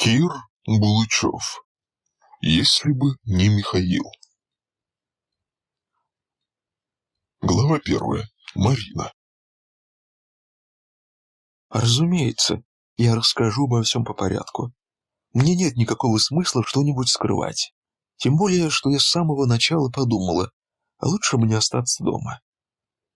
Кир Булычев. Если бы не Михаил. Глава первая. Марина. Разумеется, я расскажу обо всем по порядку. Мне нет никакого смысла что-нибудь скрывать. Тем более, что я с самого начала подумала, лучше мне остаться дома.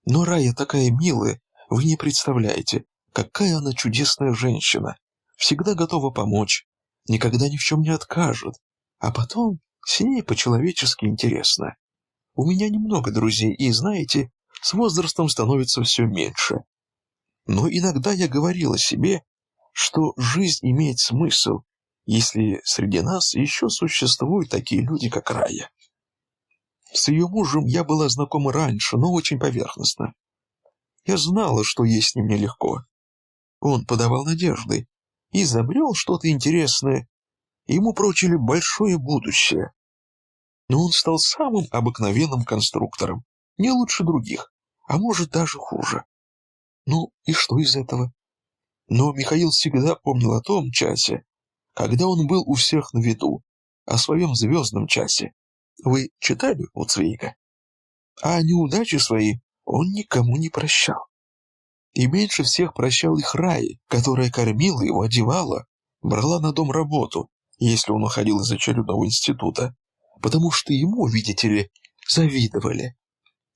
Но Рая такая милая, вы не представляете, какая она чудесная женщина. Всегда готова помочь, никогда ни в чем не откажет. А потом с ней по-человечески интересно. У меня немного друзей, и, знаете, с возрастом становится все меньше. Но иногда я говорила себе, что жизнь имеет смысл, если среди нас еще существуют такие люди, как Рая. С ее мужем я была знакома раньше, но очень поверхностно. Я знала, что ей с ним нелегко. Он подавал надежды, изобрел что-то интересное, ему прочили большое будущее. Но он стал самым обыкновенным конструктором, не лучше других, а может даже хуже. Ну и что из этого? Но Михаил всегда помнил о том часе, когда он был у всех на виду, о своем звездном часе. Вы читали у Цвейга? А неудачи свои он никому не прощал. И меньше всех прощал их Раи, которая кормила его, одевала, брала на дом работу, если он уходил из очередного института, потому что ему, видите ли, завидовали.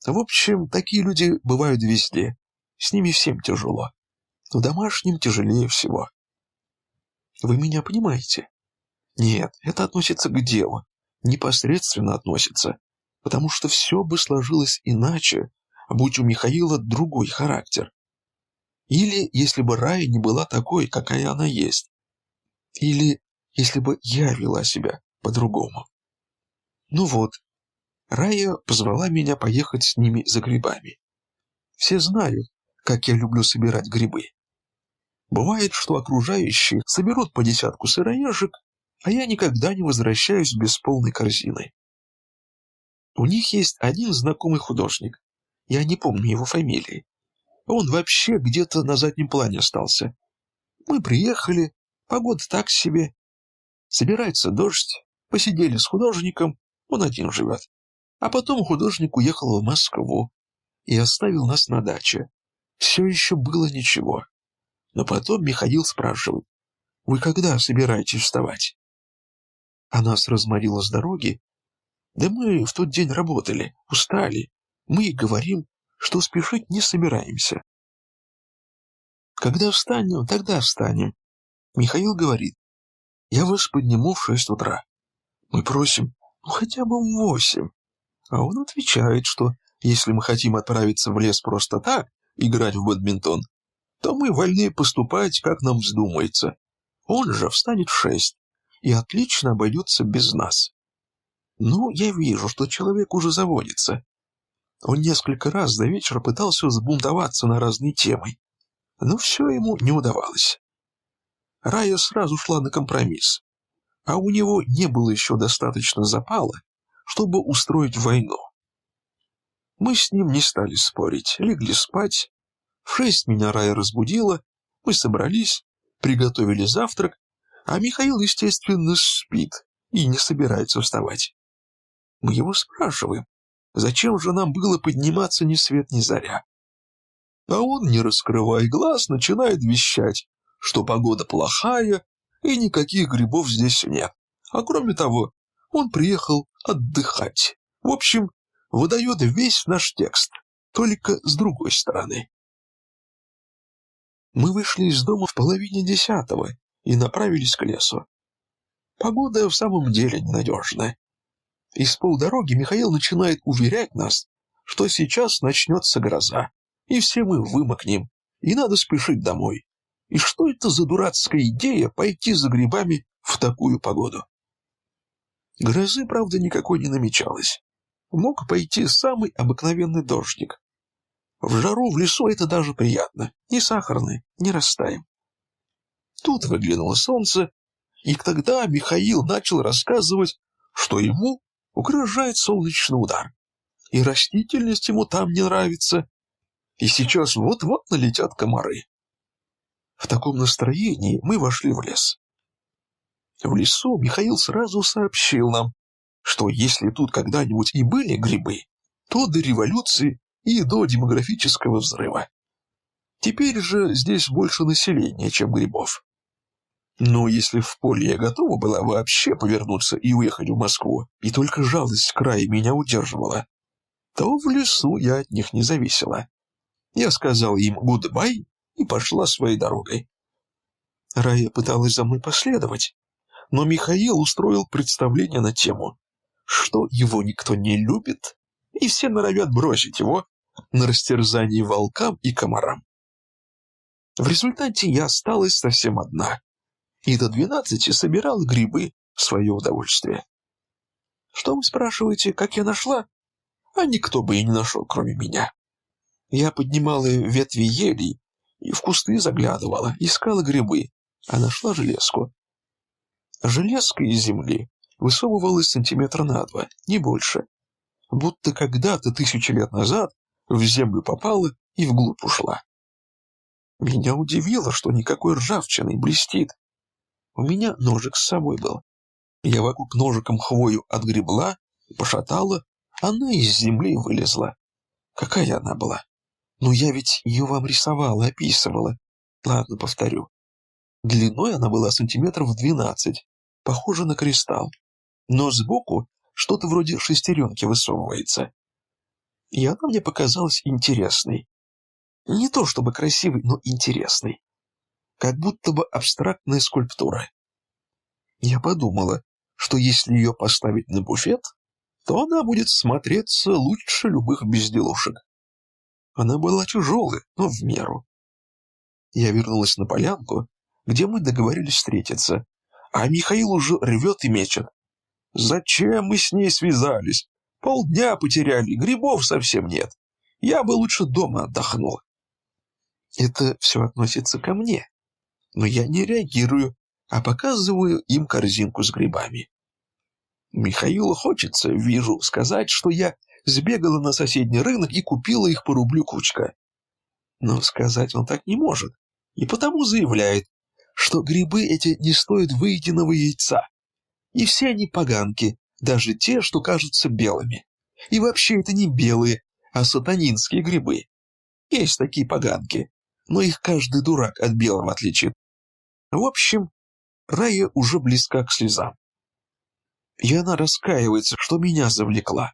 В общем, такие люди бывают везде, с ними всем тяжело. В домашнем тяжелее всего. Вы меня понимаете? Нет, это относится к делу, непосредственно относится, потому что все бы сложилось иначе, будь у Михаила другой характер. Или если бы Рая не была такой, какая она есть. Или если бы я вела себя по-другому. Ну вот, Рая позвала меня поехать с ними за грибами. Все знают, как я люблю собирать грибы. Бывает, что окружающие соберут по десятку сыроежек, а я никогда не возвращаюсь без полной корзины. У них есть один знакомый художник. Я не помню его фамилии. Он вообще где-то на заднем плане остался. Мы приехали, погода так себе. Собирается дождь, посидели с художником, он один живет. А потом художник уехал в Москву и оставил нас на даче. Все еще было ничего. Но потом Михаил спрашивает, «Вы когда собираетесь вставать?» А нас разморило с дороги. Да мы в тот день работали, устали. Мы и говорим, что спешить не собираемся. Когда встанем, тогда встанем. Михаил говорит, я вас подниму в шесть утра. Мы просим, ну хотя бы в восемь. А он отвечает, что если мы хотим отправиться в лес просто так, играть в бадминтон, то мы вольны поступать, как нам вздумается. Он же встанет в шесть и отлично обойдется без нас. Ну, я вижу, что человек уже заводится. Он несколько раз до вечера пытался взбунтоваться на разные темы, но все ему не удавалось. Рая сразу шла на компромисс, а у него не было еще достаточно запала, чтобы устроить войну. Мы с ним не стали спорить, легли спать. В шесть меня Рая разбудила, мы собрались, приготовили завтрак, а Михаил, естественно, спит и не собирается вставать. Мы его спрашиваем, Зачем же нам было подниматься ни свет ни заря? А он, не раскрывая глаз, начинает вещать, что погода плохая и никаких грибов здесь нет. А кроме того, он приехал отдыхать. В общем, выдает весь наш текст, только с другой стороны. Мы вышли из дома в половине десятого и направились к лесу. Погода в самом деле ненадежная. Из полдороги Михаил начинает уверять нас, что сейчас начнется гроза, и все мы вымокнем, и надо спешить домой. И что это за дурацкая идея пойти за грибами в такую погоду? Грозы, правда, никакой не намечалось. Мог пойти самый обыкновенный дождик. В жару в лесу это даже приятно, не сахарный, не растаем. Тут выглянуло солнце, и тогда Михаил начал рассказывать, что ему угрожает солнечный удар. И растительность ему там не нравится. И сейчас вот-вот налетят комары. В таком настроении мы вошли в лес. В лесу Михаил сразу сообщил нам, что если тут когда-нибудь и были грибы, то до революции и до демографического взрыва. Теперь же здесь больше населения, чем грибов. Но если в поле я готова была вообще повернуться и уехать в Москву, и только жалость края меня удерживала, то в лесу я от них не зависела. Я сказал им «гудбай» и пошла своей дорогой. Рая пыталась за мной последовать, но Михаил устроил представление на тему, что его никто не любит, и все норовят бросить его на растерзание волкам и комарам. В результате я осталась совсем одна, и до двенадцати собирала грибы в свое удовольствие. Что вы спрашиваете, как я нашла? А никто бы и не нашел, кроме меня. Я поднимала ветви елей и в кусты заглядывала, искала грибы, а нашла железку. Железка из земли высовывалась сантиметра на два, не больше. Будто когда-то тысячи лет назад в землю попала и вглубь ушла. Меня удивило, что никакой ржавчины блестит. У меня ножик с собой был. Я вокруг ножиком хвою отгребла, пошатала, она из земли вылезла. Какая она была? Ну, я ведь ее вам рисовала, описывала. Ладно, повторю. Длиной она была сантиметров двенадцать, похожа на кристалл. Но сбоку что-то вроде шестеренки высовывается. И она мне показалась интересной. Не то чтобы красивый, но интересный. Как будто бы абстрактная скульптура. Я подумала, что если ее поставить на буфет, то она будет смотреться лучше любых безделушек. Она была тяжелая, но в меру. Я вернулась на полянку, где мы договорились встретиться, а Михаил уже рвет и мечет. Зачем мы с ней связались? Полдня потеряли, грибов совсем нет. Я бы лучше дома отдохнул. Это все относится ко мне. Но я не реагирую, а показываю им корзинку с грибами. Михаилу хочется, вижу, сказать, что я сбегала на соседний рынок и купила их по рублю кучка. Но сказать он так не может, и потому заявляет, что грибы эти не стоят выеденного яйца. И все они поганки, даже те, что кажутся белыми. И вообще это не белые, а сатанинские грибы. Есть такие поганки, но их каждый дурак от белого отличит. В общем, Рая уже близка к слезам. И она раскаивается, что меня завлекла.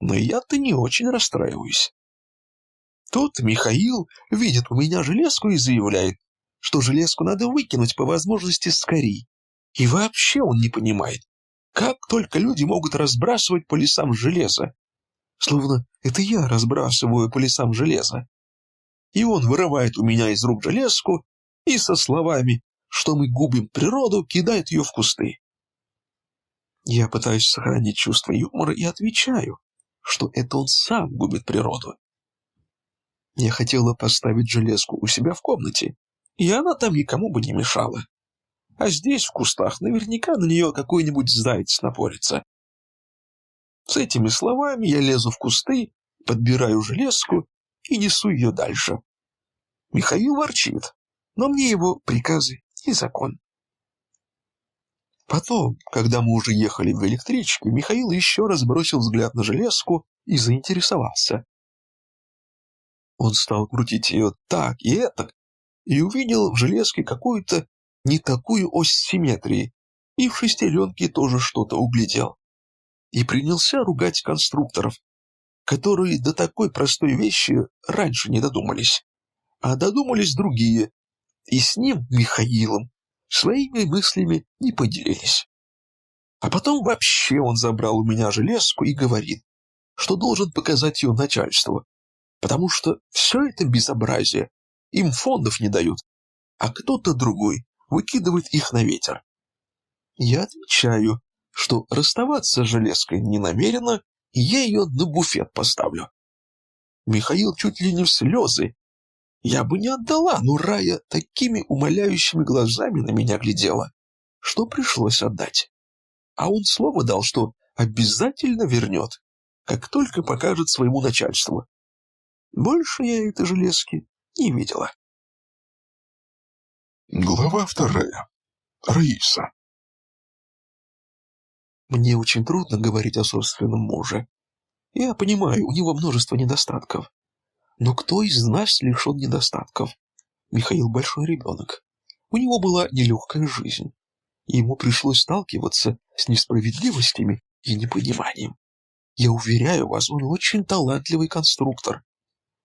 Но я-то не очень расстраиваюсь. Тут Михаил видит у меня железку и заявляет, что железку надо выкинуть по возможности скорей. И вообще он не понимает, как только люди могут разбрасывать по лесам железо. Словно это я разбрасываю по лесам железо и он вырывает у меня из рук железку и со словами, что мы губим природу, кидает ее в кусты. Я пытаюсь сохранить чувство юмора и отвечаю, что это он сам губит природу. Я хотела поставить железку у себя в комнате, и она там никому бы не мешала. А здесь, в кустах, наверняка на нее какой-нибудь заяц напорится. С этими словами я лезу в кусты, подбираю железку и несу ее дальше. Михаил ворчит, но мне его приказы не закон. Потом, когда мы уже ехали в электричке, Михаил еще раз бросил взгляд на железку и заинтересовался. Он стал крутить ее так и этак, и увидел в железке какую-то не такую ось симметрии, и в шестеренке тоже что-то углядел. И принялся ругать конструкторов, которые до такой простой вещи раньше не додумались. А додумались другие, и с ним, Михаилом, своими мыслями не поделились. А потом вообще он забрал у меня железку и говорит, что должен показать ее начальству, потому что все это безобразие, им фондов не дают, а кто-то другой выкидывает их на ветер. Я отвечаю, что расставаться с железкой не намерена, и я ее на буфет поставлю. Михаил чуть ли не в слезы. Я бы не отдала, но Рая такими умоляющими глазами на меня глядела, что пришлось отдать. А он слово дал, что обязательно вернет, как только покажет своему начальству. Больше я этой железки не видела. Глава вторая. Раиса. Мне очень трудно говорить о собственном муже. Я понимаю, у него множество недостатков. Но кто из нас лишен недостатков? Михаил большой ребенок. У него была нелегкая жизнь. И ему пришлось сталкиваться с несправедливостями и непониманием. Я уверяю вас, он очень талантливый конструктор.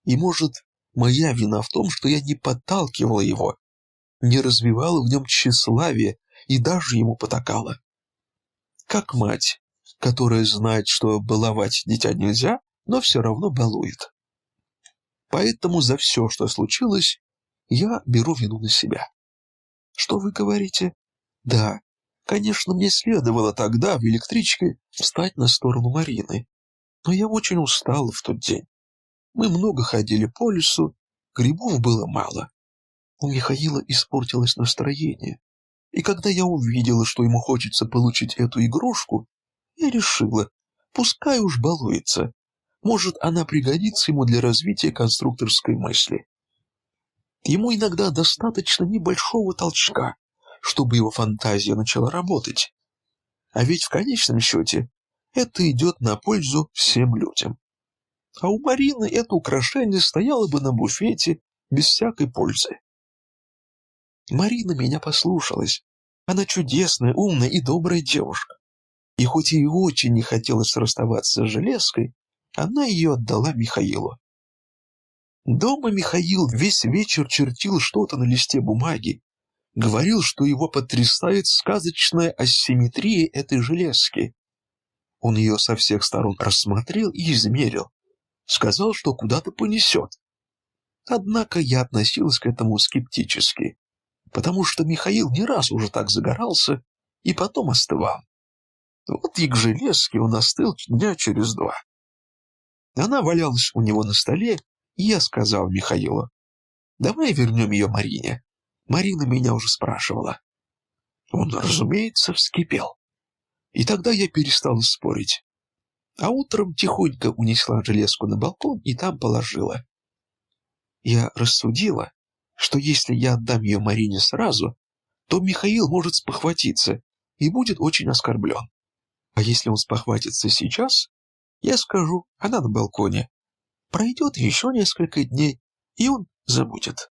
И, может, моя вина в том, что я не подталкивала его, не развивала в нем тщеславие и даже ему потакала. Как мать, которая знает, что баловать дитя нельзя, но все равно балует. Поэтому за все, что случилось, я беру вину на себя. Что вы говорите? Да, конечно, мне следовало тогда в электричке встать на сторону Марины. Но я очень устала в тот день. Мы много ходили по лесу, грибов было мало. У Михаила испортилось настроение. И когда я увидела, что ему хочется получить эту игрушку, я решила, пускай уж балуется. Может, она пригодится ему для развития конструкторской мысли. Ему иногда достаточно небольшого толчка, чтобы его фантазия начала работать. А ведь в конечном счете это идет на пользу всем людям. А у Марины это украшение стояло бы на буфете без всякой пользы. Марина меня послушалась. Она чудесная, умная и добрая девушка. И хоть ей очень не хотелось расставаться с железкой, она ее отдала Михаилу. Дома Михаил весь вечер чертил что-то на листе бумаги, говорил, что его потрясает сказочная асимметрия этой железки. Он ее со всех сторон рассмотрел и измерил, сказал, что куда-то понесет. Однако я относился к этому скептически потому что Михаил не раз уже так загорался и потом остывал. Вот и к железке он остыл дня через два. Она валялась у него на столе, и я сказал Михаилу, «Давай вернем ее Марине». Марина меня уже спрашивала. Он, разумеется, вскипел. И тогда я перестал спорить. А утром тихонько унесла железку на балкон и там положила. Я рассудила, что если я отдам ее Марине сразу, то Михаил может спохватиться и будет очень оскорблен. А если он спохватится сейчас, я скажу, она на балконе. Пройдет еще несколько дней, и он забудет.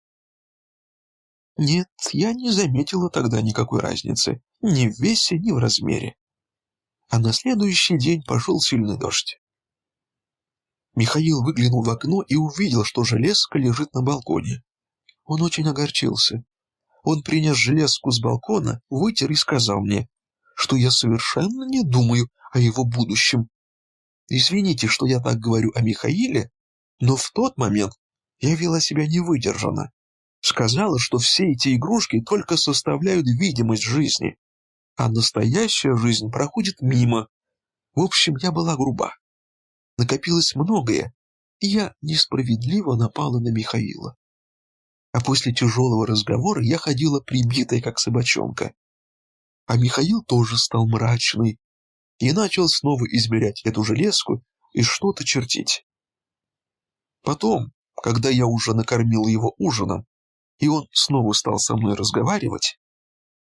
Нет, я не заметила тогда никакой разницы, ни в весе, ни в размере. А на следующий день пошел сильный дождь. Михаил выглянул в окно и увидел, что железка лежит на балконе. Он очень огорчился. Он принес железку с балкона, вытер и сказал мне, что я совершенно не думаю о его будущем. Извините, что я так говорю о Михаиле, но в тот момент я вела себя невыдержанно. Сказала, что все эти игрушки только составляют видимость жизни, а настоящая жизнь проходит мимо. В общем, я была груба. Накопилось многое, и я несправедливо напала на Михаила а после тяжелого разговора я ходила прибитая, как собачонка. А Михаил тоже стал мрачный и начал снова измерять эту железку и что-то чертить. Потом, когда я уже накормил его ужином, и он снова стал со мной разговаривать,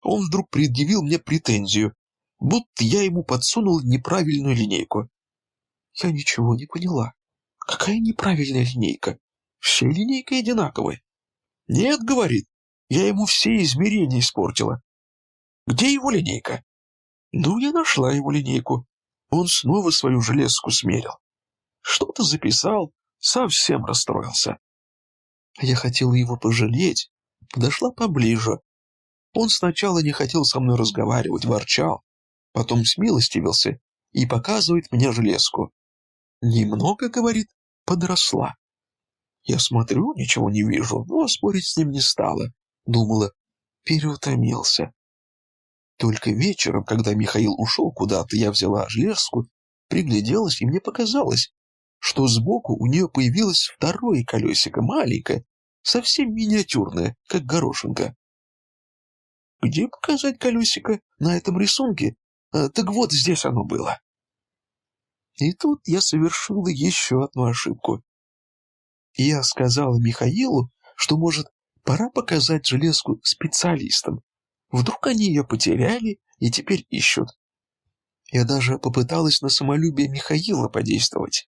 он вдруг предъявил мне претензию, будто я ему подсунул неправильную линейку. Я ничего не поняла. Какая неправильная линейка? Все линейки одинаковые. «Нет, — говорит, — я ему все измерения испортила. Где его линейка?» «Ну, я нашла его линейку. Он снова свою железку смерил. Что-то записал, совсем расстроился. Я хотела его пожалеть, подошла поближе. Он сначала не хотел со мной разговаривать, ворчал, потом смилостивился и показывает мне железку. Немного, говорит, подросла. Я смотрю, ничего не вижу, но спорить с ним не стала. Думала, переутомился. Только вечером, когда Михаил ушел куда-то, я взяла железку, пригляделась, и мне показалось, что сбоку у нее появилось второе колесико, маленькое, совсем миниатюрное, как горошинка. Где показать колесико? На этом рисунке? А, так вот здесь оно было. И тут я совершила еще одну ошибку. Я сказала Михаилу, что, может, пора показать железку специалистам. Вдруг они ее потеряли и теперь ищут. Я даже попыталась на самолюбие Михаила подействовать.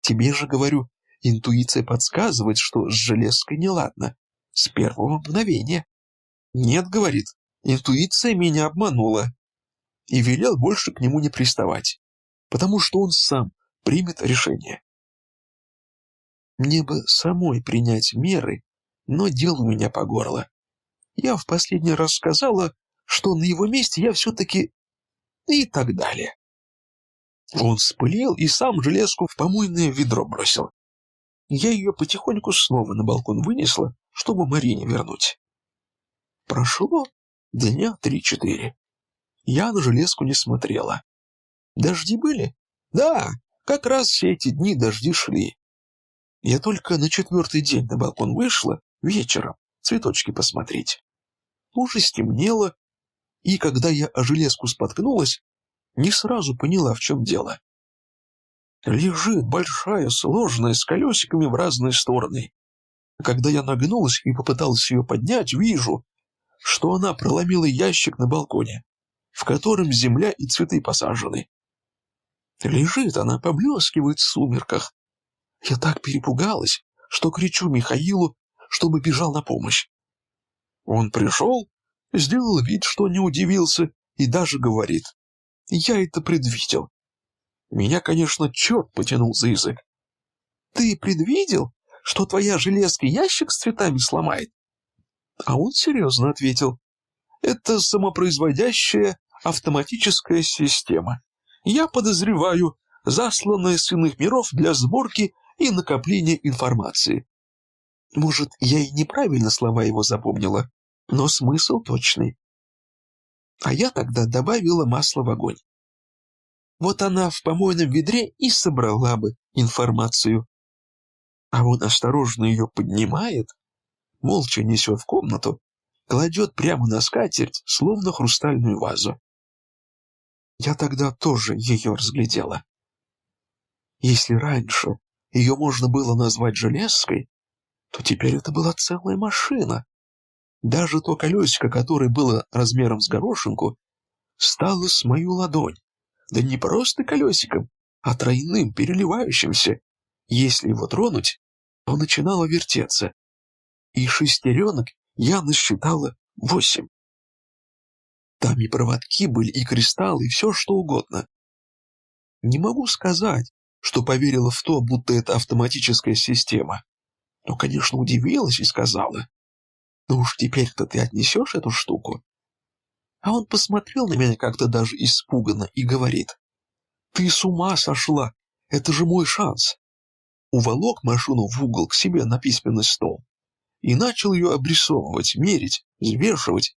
Тебе же, говорю, интуиция подсказывает, что с железкой неладно. С первого мгновения. Нет, говорит, интуиция меня обманула. И велел больше к нему не приставать, потому что он сам примет решение. Мне бы самой принять меры, но дел у меня по горло. Я в последний раз сказала, что на его месте я все-таки... и так далее. Он вспылил и сам железку в помойное ведро бросил. Я ее потихоньку снова на балкон вынесла, чтобы Марине вернуть. Прошло дня три-четыре. Я на железку не смотрела. Дожди были? Да, как раз все эти дни дожди шли. Я только на четвертый день на балкон вышла, вечером, цветочки посмотреть. Уже стемнело, и когда я о железку споткнулась, не сразу поняла, в чем дело. Лежит большая, сложная, с колесиками в разные стороны. Когда я нагнулась и попыталась ее поднять, вижу, что она проломила ящик на балконе, в котором земля и цветы посажены. Лежит она, поблескивает в сумерках. Я так перепугалась, что кричу Михаилу, чтобы бежал на помощь. Он пришел, сделал вид, что не удивился, и даже говорит. Я это предвидел. Меня, конечно, черт потянул за язык. Ты предвидел, что твоя железка ящик с цветами сломает? А он серьезно ответил. Это самопроизводящая автоматическая система. Я подозреваю, засланная с иных миров для сборки и накопления информации. Может, я и неправильно слова его запомнила, но смысл точный. А я тогда добавила масло в огонь. Вот она в помойном ведре и собрала бы информацию. А он осторожно ее поднимает, молча несет в комнату, кладет прямо на скатерть, словно хрустальную вазу. Я тогда тоже ее разглядела. Если раньше ее можно было назвать железкой, то теперь это была целая машина. Даже то колесико, которое было размером с горошинку, стало с мою ладонь. Да не просто колесиком, а тройным, переливающимся. Если его тронуть, то начинало вертеться. И шестеренок я насчитала восемь. Там и проводки были, и кристаллы, и все что угодно. Не могу сказать, что поверила в то, будто это автоматическая система. Но, конечно, удивилась и сказала, «Ну уж теперь-то ты отнесешь эту штуку?» А он посмотрел на меня как-то даже испуганно и говорит, «Ты с ума сошла! Это же мой шанс!» Уволок машину в угол к себе на письменный стол и начал ее обрисовывать, мерить, взвешивать,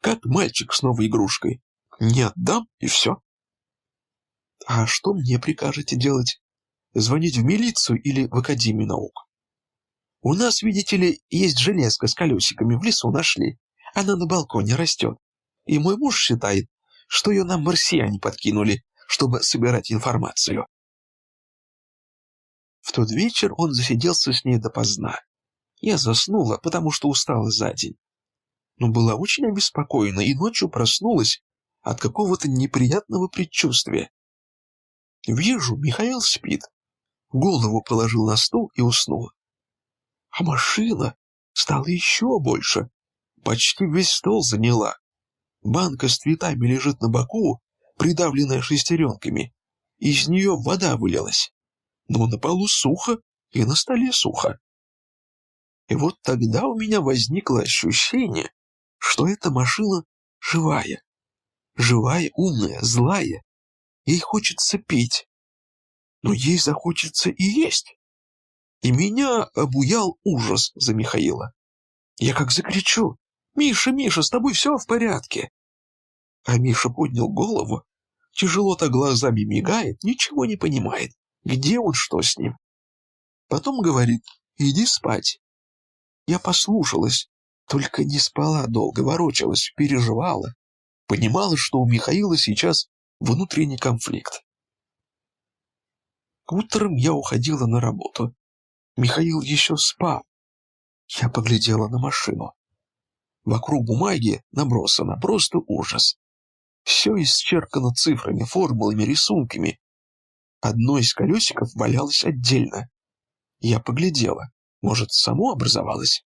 как мальчик с новой игрушкой. Не отдам, и все. А что мне прикажете делать? Звонить в милицию или в Академию наук? У нас, видите ли, есть железка с колесиками, в лесу нашли. Она на балконе растет. И мой муж считает, что ее нам марсиане подкинули, чтобы собирать информацию. В тот вечер он засиделся с ней допоздна. Я заснула, потому что устала за день. Но была очень обеспокоена и ночью проснулась от какого-то неприятного предчувствия. Вижу, Михаил спит. Голову положил на стол и уснул. А машина стала еще больше. Почти весь стол заняла. Банка с цветами лежит на боку, придавленная шестеренками. Из нее вода вылилась. Но на полу сухо и на столе сухо. И вот тогда у меня возникло ощущение, что эта машина живая. Живая, умная, злая. Ей хочется петь. Но ей захочется и есть. И меня обуял ужас за Михаила. Я как закричу. «Миша, Миша, с тобой все в порядке!» А Миша поднял голову, тяжело-то глазами мигает, ничего не понимает, где он, что с ним. Потом говорит, иди спать. Я послушалась, только не спала долго, ворочалась, переживала. Понимала, что у Михаила сейчас внутренний конфликт. Утром я уходила на работу. Михаил еще спал. Я поглядела на машину. Вокруг бумаги набросано просто ужас. Все исчеркано цифрами, формулами, рисунками. Одно из колесиков валялось отдельно. Я поглядела. Может, само образовалось?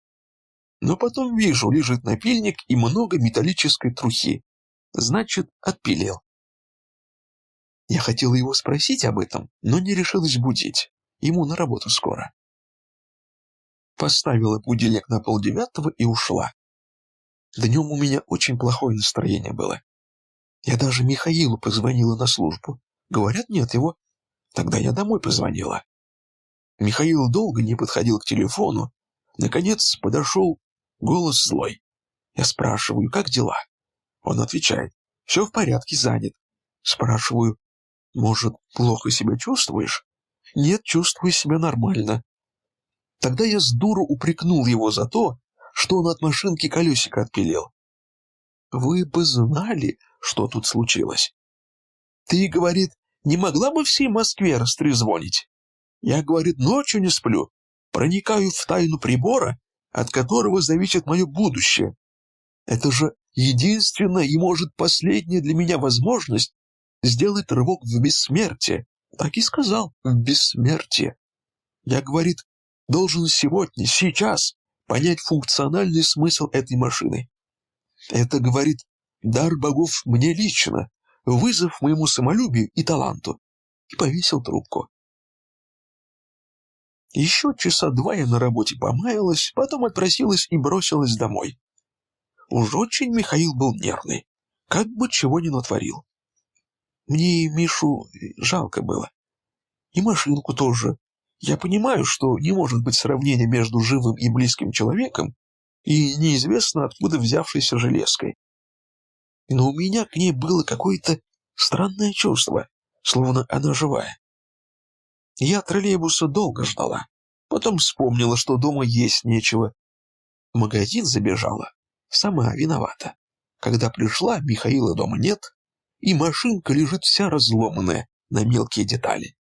Но потом вижу, лежит напильник и много металлической трухи. Значит, отпилил. Я хотела его спросить об этом, но не решилась будить. Ему на работу скоро. Поставила будильник на полдевятого и ушла. Днем у меня очень плохое настроение было. Я даже Михаилу позвонила на службу. Говорят, нет его. Тогда я домой позвонила. Михаил долго не подходил к телефону. Наконец подошел голос злой. Я спрашиваю, как дела? Он отвечает, все в порядке, занят. Спрашиваю, может, плохо себя чувствуешь? Нет, чувствую себя нормально. Тогда я с дуру упрекнул его за то, что он от машинки колесико отпилил. Вы бы знали, что тут случилось. Ты, говорит, не могла бы всей Москве растрезвонить? Я, говорит, ночью не сплю, проникаю в тайну прибора, от которого зависит мое будущее. Это же единственная и, может, последняя для меня возможность сделать рывок в бессмертие. Так и сказал, в бессмертие. Я, говорит, должен сегодня, сейчас понять функциональный смысл этой машины. Это, говорит, дар богов мне лично, вызов моему самолюбию и таланту. И повесил трубку. Еще часа два я на работе помаялась, потом отпросилась и бросилась домой. Уж очень Михаил был нервный, как бы чего ни натворил. Мне Мишу жалко было. И машинку тоже. Я понимаю, что не может быть сравнения между живым и близким человеком и неизвестно откуда взявшейся железкой. Но у меня к ней было какое-то странное чувство, словно она живая. Я троллейбуса долго ждала, потом вспомнила, что дома есть нечего. В магазин забежала, сама виновата. Когда пришла, Михаила дома нет, и машинка лежит вся разломанная на мелкие детали.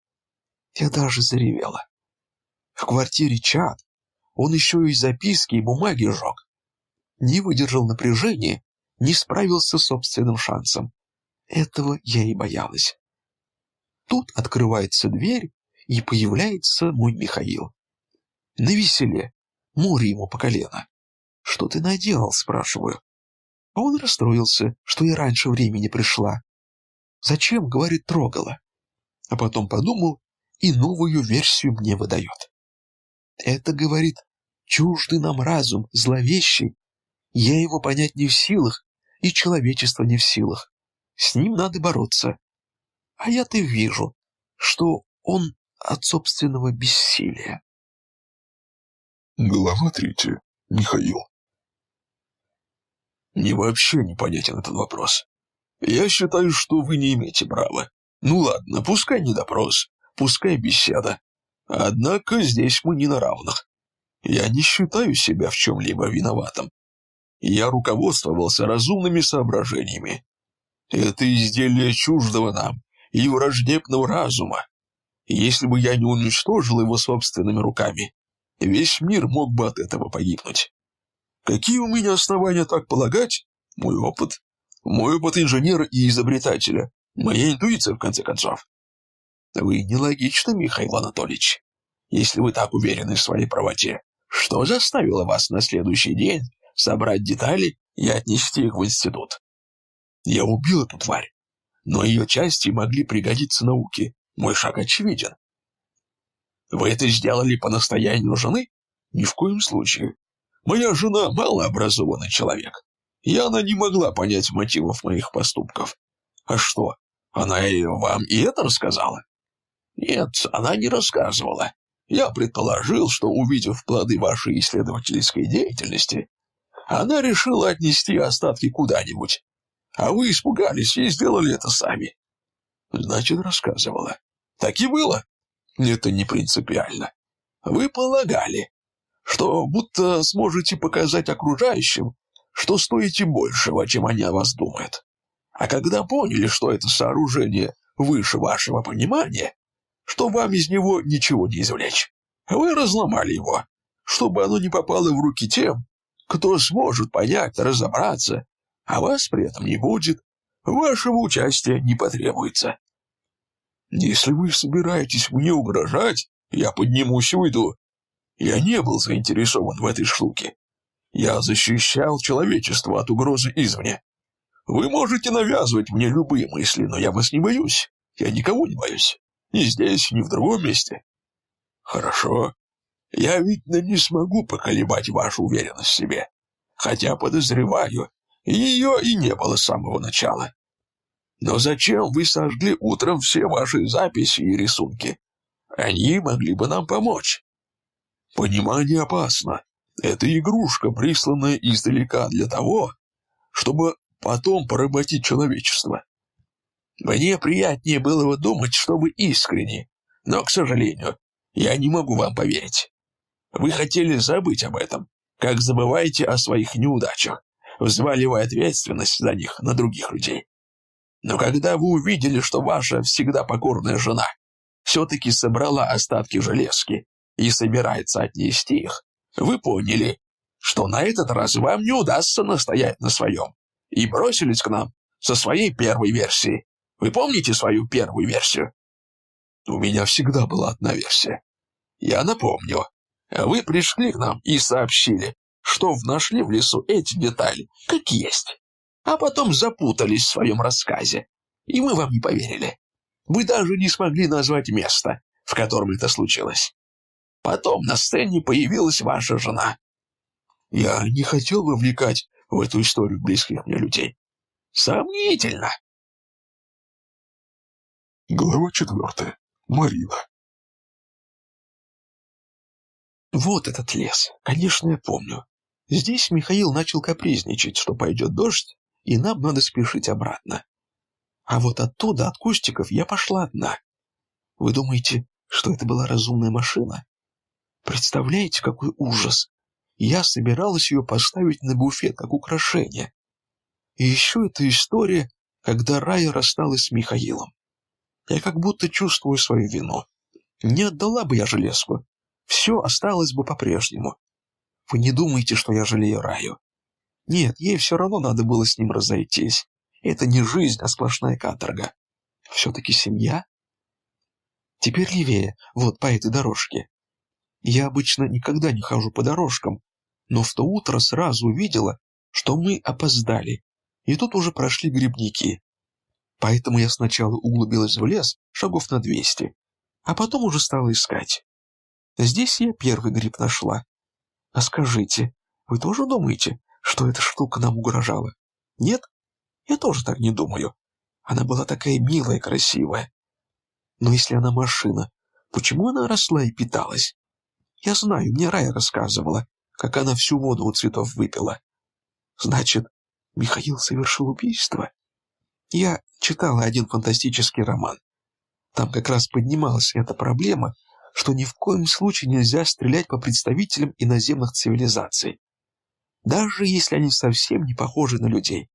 Я даже заревела. В квартире чат, он еще и записки и бумаги жег. Не выдержал напряжения, не справился с собственным шансом. Этого я и боялась. Тут открывается дверь, и появляется мой Михаил. На веселе, море ему по колено. «Что ты наделал?» – спрашиваю. А он расстроился, что я раньше времени пришла. Зачем, говорит, трогала? А потом подумал и новую версию мне выдает. Это, говорит, чуждый нам разум, зловещий. Я его понять не в силах, и человечество не в силах. С ним надо бороться. А я-то вижу, что он от собственного бессилия. Глава третья. Михаил. Мне вообще непонятен этот вопрос. Я считаю, что вы не имеете права. Ну ладно, пускай не допрос, пускай беседа. Однако здесь мы не на равных. Я не считаю себя в чем-либо виноватым. Я руководствовался разумными соображениями. Это изделие чуждого нам и враждебного разума. Если бы я не уничтожил его собственными руками, весь мир мог бы от этого погибнуть. Какие у меня основания так полагать? Мой опыт. Мой опыт инженера и изобретателя. Моя интуиция, в конце концов. Вы нелогичны, Михаил Анатольевич. Если вы так уверены в своей правоте, что заставило вас на следующий день собрать детали и отнести их в институт? Я убил эту тварь, но ее части могли пригодиться науке. Мой шаг очевиден. Вы это сделали по настоянию жены? Ни в коем случае. Моя жена малообразованный человек и она не могла понять мотивов моих поступков. А что, она и вам и это рассказала? Нет, она не рассказывала. Я предположил, что, увидев плоды вашей исследовательской деятельности, она решила отнести остатки куда-нибудь. А вы испугались и сделали это сами. Значит, рассказывала. Так и было. Это не принципиально. Вы полагали, что будто сможете показать окружающим, что стоите большего, чем они о вас думают. А когда поняли, что это сооружение выше вашего понимания, что вам из него ничего не извлечь, вы разломали его, чтобы оно не попало в руки тем, кто сможет понять, разобраться, а вас при этом не будет. вашего участия не потребуется. Если вы собираетесь мне угрожать, я поднимусь и уйду. Я не был заинтересован в этой штуке. Я защищал человечество от угрозы извне. Вы можете навязывать мне любые мысли, но я вас не боюсь. Я никого не боюсь. Ни здесь, ни в другом месте. Хорошо. Я, видно, не смогу поколебать вашу уверенность в себе. Хотя, подозреваю, ее и не было с самого начала. Но зачем вы сожгли утром все ваши записи и рисунки? Они могли бы нам помочь. Понимание опасно. Это игрушка, присланная издалека для того, чтобы потом поработить человечество. Мне приятнее было бы думать, что вы искренни, но, к сожалению, я не могу вам поверить. Вы хотели забыть об этом, как забываете о своих неудачах, взваливая ответственность за них на других людей. Но когда вы увидели, что ваша всегда покорная жена все-таки собрала остатки железки и собирается отнести их, вы поняли, что на этот раз вам не удастся настоять на своем, и бросились к нам со своей первой версией. Вы помните свою первую версию? У меня всегда была одна версия. Я напомню. Вы пришли к нам и сообщили, что нашли в лесу эти детали, как есть. А потом запутались в своем рассказе, и мы вам не поверили. Вы даже не смогли назвать место, в котором это случилось. Потом на сцене появилась ваша жена. Я не хотел вовлекать в эту историю близких мне людей. Сомнительно. Глава четвертая. Марина. Вот этот лес. Конечно, я помню. Здесь Михаил начал капризничать, что пойдет дождь, и нам надо спешить обратно. А вот оттуда, от кустиков, я пошла одна. Вы думаете, что это была разумная машина? Представляете, какой ужас! Я собиралась ее поставить на буфет, как украшение. И еще эта история, когда Рая рассталась с Михаилом. Я как будто чувствую свою вину. Не отдала бы я железку. Все осталось бы по-прежнему. Вы не думаете, что я жалею Раю? Нет, ей все равно надо было с ним разойтись. Это не жизнь, а сплошная каторга. Все-таки семья? Теперь левее, вот по этой дорожке. Я обычно никогда не хожу по дорожкам, но в то утро сразу увидела, что мы опоздали, и тут уже прошли грибники. Поэтому я сначала углубилась в лес шагов на двести, а потом уже стала искать. Здесь я первый гриб нашла. А скажите, вы тоже думаете, что эта штука нам угрожала? Нет? Я тоже так не думаю. Она была такая милая и красивая. Но если она машина, почему она росла и питалась? Я знаю, мне Рая рассказывала, как она всю воду у цветов выпила. Значит, Михаил совершил убийство? Я читала один фантастический роман. Там как раз поднималась эта проблема, что ни в коем случае нельзя стрелять по представителям иноземных цивилизаций, даже если они совсем не похожи на людей.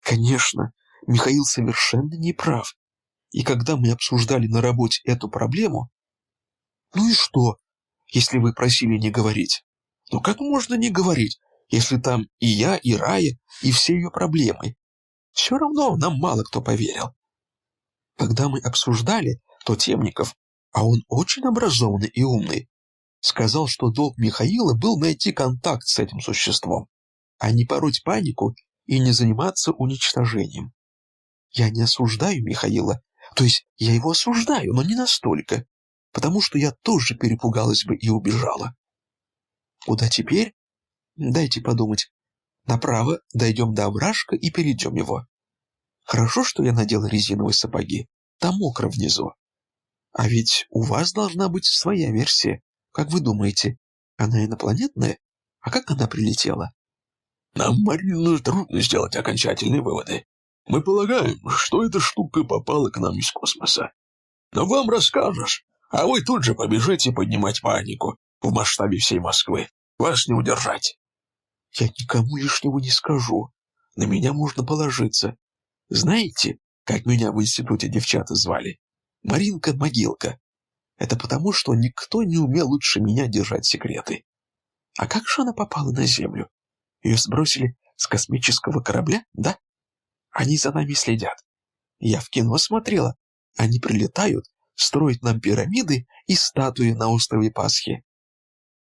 Конечно, Михаил совершенно не прав. И когда мы обсуждали на работе эту проблему... Ну и что, если вы просили не говорить? Но как можно не говорить, если там и я, и Рая, и все ее проблемы? Все равно нам мало кто поверил. Когда мы обсуждали, то Темников, а он очень образованный и умный, сказал, что долг Михаила был найти контакт с этим существом, а не пороть панику и не заниматься уничтожением. Я не осуждаю Михаила, то есть я его осуждаю, но не настолько, потому что я тоже перепугалась бы и убежала. Куда теперь? Дайте подумать. Направо дойдем до овражка и перейдем его. Хорошо, что я надела резиновые сапоги. Там мокро внизу. А ведь у вас должна быть своя версия. Как вы думаете, она инопланетная? А как она прилетела? Нам, Марина, трудно сделать окончательные выводы. Мы полагаем, что эта штука попала к нам из космоса. Но вам расскажешь, а вы тут же побежите поднимать панику в масштабе всей Москвы. Вас не удержать. Я никому лишнего не скажу. На меня можно положиться. Знаете, как меня в институте девчата звали? Маринка-могилка. Это потому, что никто не умел лучше меня держать секреты. А как же она попала на Землю? Ее сбросили с космического корабля, да? Они за нами следят. Я в кино смотрела. Они прилетают, строят нам пирамиды и статуи на острове Пасхи.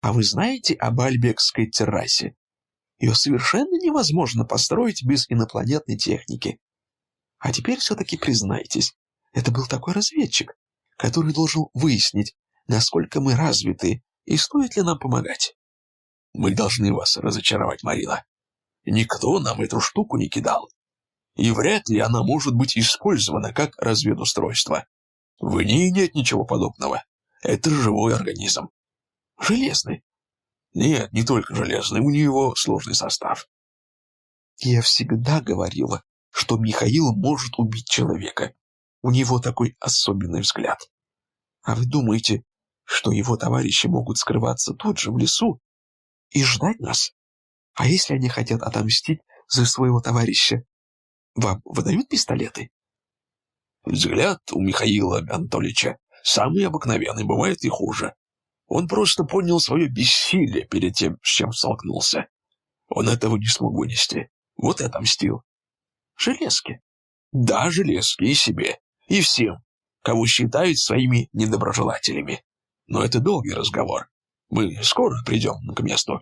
А вы знаете об Альбекской террасе? Ее совершенно невозможно построить без инопланетной техники. А теперь все-таки признайтесь, это был такой разведчик, который должен выяснить, насколько мы развиты и стоит ли нам помогать. Мы должны вас разочаровать, Марина. Никто нам эту штуку не кидал. И вряд ли она может быть использована как разведустройство. В ней нет ничего подобного. Это живой организм. Железный? Нет, не только железный, у него сложный состав. Я всегда говорила, что Михаил может убить человека. У него такой особенный взгляд. А вы думаете, что его товарищи могут скрываться тут же в лесу и ждать нас? А если они хотят отомстить за своего товарища? Вам выдают пистолеты? Взгляд у Михаила Анатольевича самый обыкновенный, бывает и хуже. Он просто понял свое бессилие перед тем, с чем столкнулся. Он этого не смог вынести. Вот и отомстил. Железки. Да, железки и себе, и всем, кого считают своими недоброжелателями. Но это долгий разговор. Мы скоро придем к месту.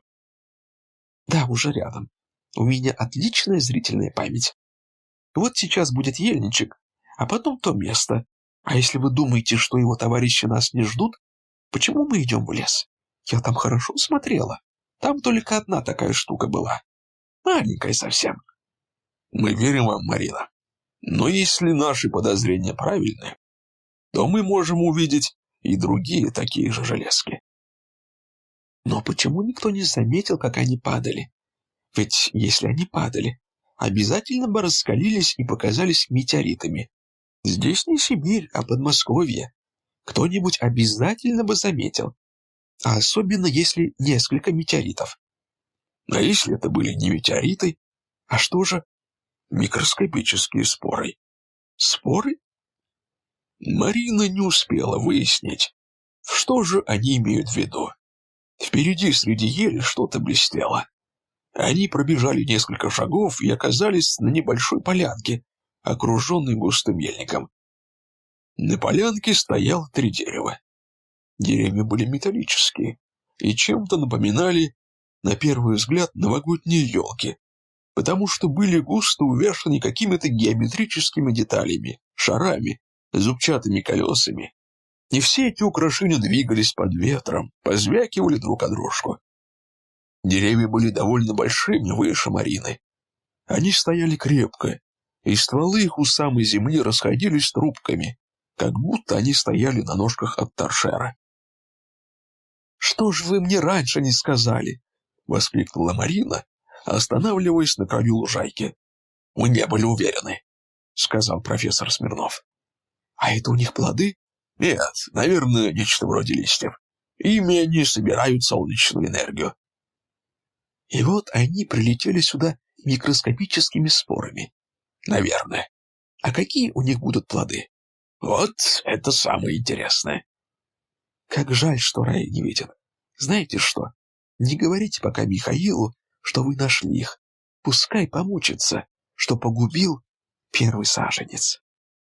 Да, уже рядом. У меня отличная зрительная память. Вот сейчас будет ельничек, а потом то место. А если вы думаете, что его товарищи нас не ждут, почему мы идем в лес? Я там хорошо смотрела. Там только одна такая штука была. Маленькая совсем. Мы верим вам, Марина. Но если наши подозрения правильны, то мы можем увидеть и другие такие же железки. Но почему никто не заметил, как они падали? Ведь если они падали, обязательно бы раскалились и показались метеоритами. Здесь не Сибирь, а Подмосковье. Кто-нибудь обязательно бы заметил. А особенно, если несколько метеоритов. А если это были не метеориты? А что же? Микроскопические споры. Споры? Марина не успела выяснить, что же они имеют в виду. Впереди среди ели что-то блестело. Они пробежали несколько шагов и оказались на небольшой полянке, окруженной густым ельником. На полянке стояло три дерева. Деревья были металлические и чем-то напоминали, на первый взгляд, новогодние елки, потому что были густо увешаны какими-то геометрическими деталями, шарами, зубчатыми колесами. И все эти украшения двигались под ветром, позвякивали друг о дружку. Деревья были довольно большими, выше Марины. Они стояли крепко, и стволы их у самой земли расходились трубками, как будто они стояли на ножках от торшера. «Что ж вы мне раньше не сказали?» — воскликнула Марина, останавливаясь на краю лужайки. «Мы не были уверены», — сказал профессор Смирнов. «А это у них плоды?» «Нет, наверное, нечто вроде листьев. Ими они собирают солнечную энергию. И вот они прилетели сюда микроскопическими спорами. Наверное. А какие у них будут плоды? Вот это самое интересное. Как жаль, что рай не виден. Знаете что? Не говорите пока Михаилу, что вы нашли их. Пускай помучится, что погубил первый саженец.